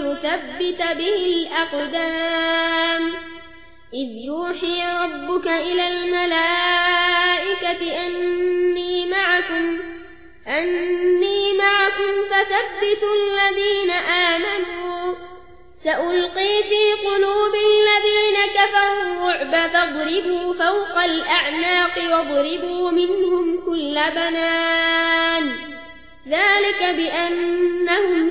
ويثبت به الأقدام. إذ يوحي ربك إلى الملائكة أني معكم أني معكم فثبتوا الذين آمنوا. سألقي في قلوب الذين كفروا الرعب فاضربوا فوق الأعناق واضربوا منهم كل بنان. ذلك بأنهم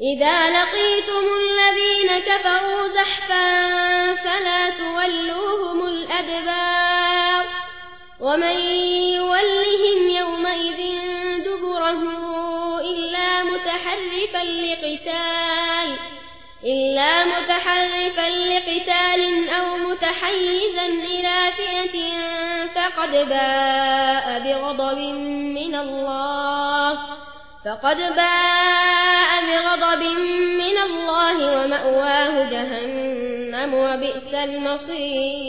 إذا لقيتم الذين كفروا زحفا فلا تولوهم الأدبار ومن يولهم يومئذ دبره إلا متحرفا لقتال إلا متحرفا لقتال أو متحيزا إلى فئة فقد باء بغضب من الله فقد باء جهنم وبئس المصير.